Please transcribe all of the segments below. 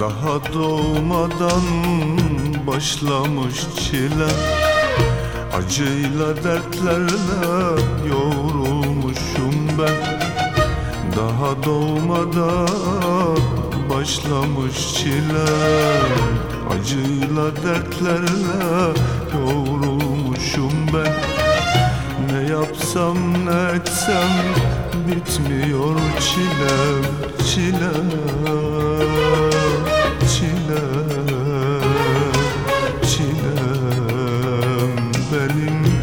Daha doğmadan başlamış çile Acıyla dertlerle yoğrulmuşum ben. Daha doğmadan başlamış çile Acıyla dertlerle yoğrulmuşum ben. Ne yapsam ne etsem bitmiyor çilem çilem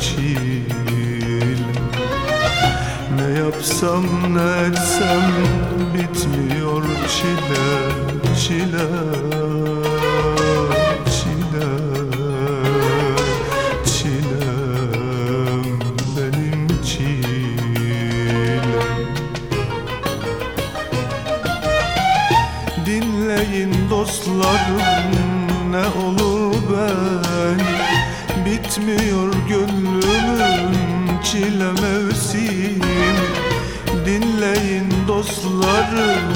çilem ne yapsam ne etsem bitmiyor çile çile çile çilem benim çilem Dinleyin dostlarım ne olur beni Bitmiyor gönlümün çile mevsimi Dinleyin dostlarım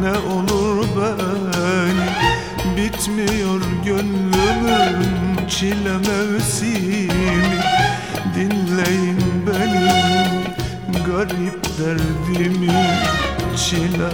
ne olur beni Bitmiyor gönlümün çile mevsimi Dinleyin benim garip derdimi Çile,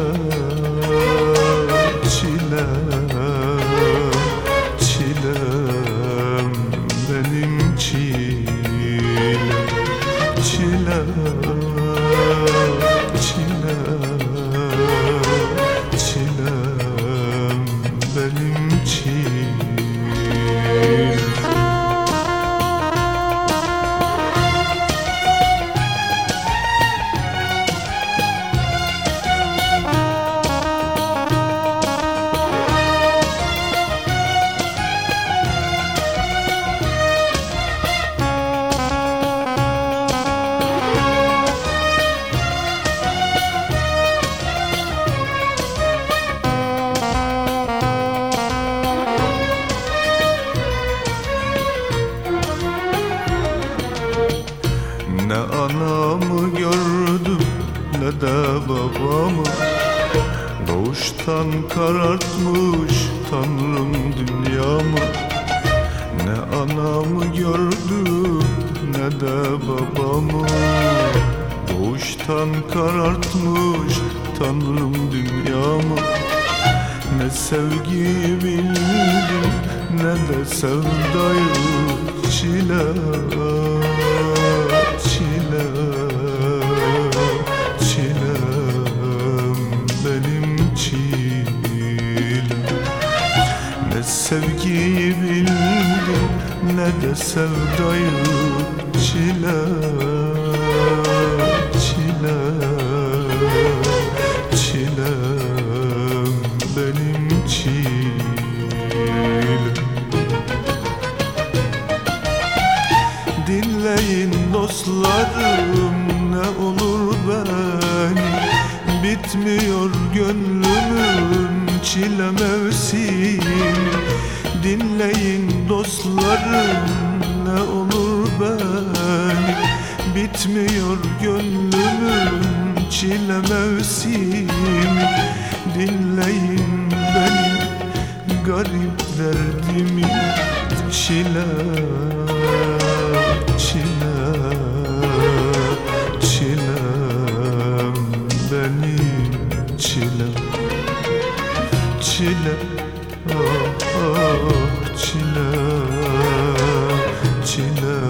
babamı Doğuştan karartmış Tanrım dünyamı Ne anamı gördüm ne de babamı Doğuştan karartmış Tanrım dünyamı Ne sevgi bildim ne de sevdayı çile çile sevgiyi bildim ne de sevdayı çile çile çilem benim çilem Dinleyin dostlarım ne olur beni Bitmiyor gönlümün çile mevsimi Dinleyin dostlarım ne olur beni Bitmiyor gönlümün çile mevsimi Dinleyin beni garip derdimi çile çile çilem benim çilem çile ah, ah çile çilem benim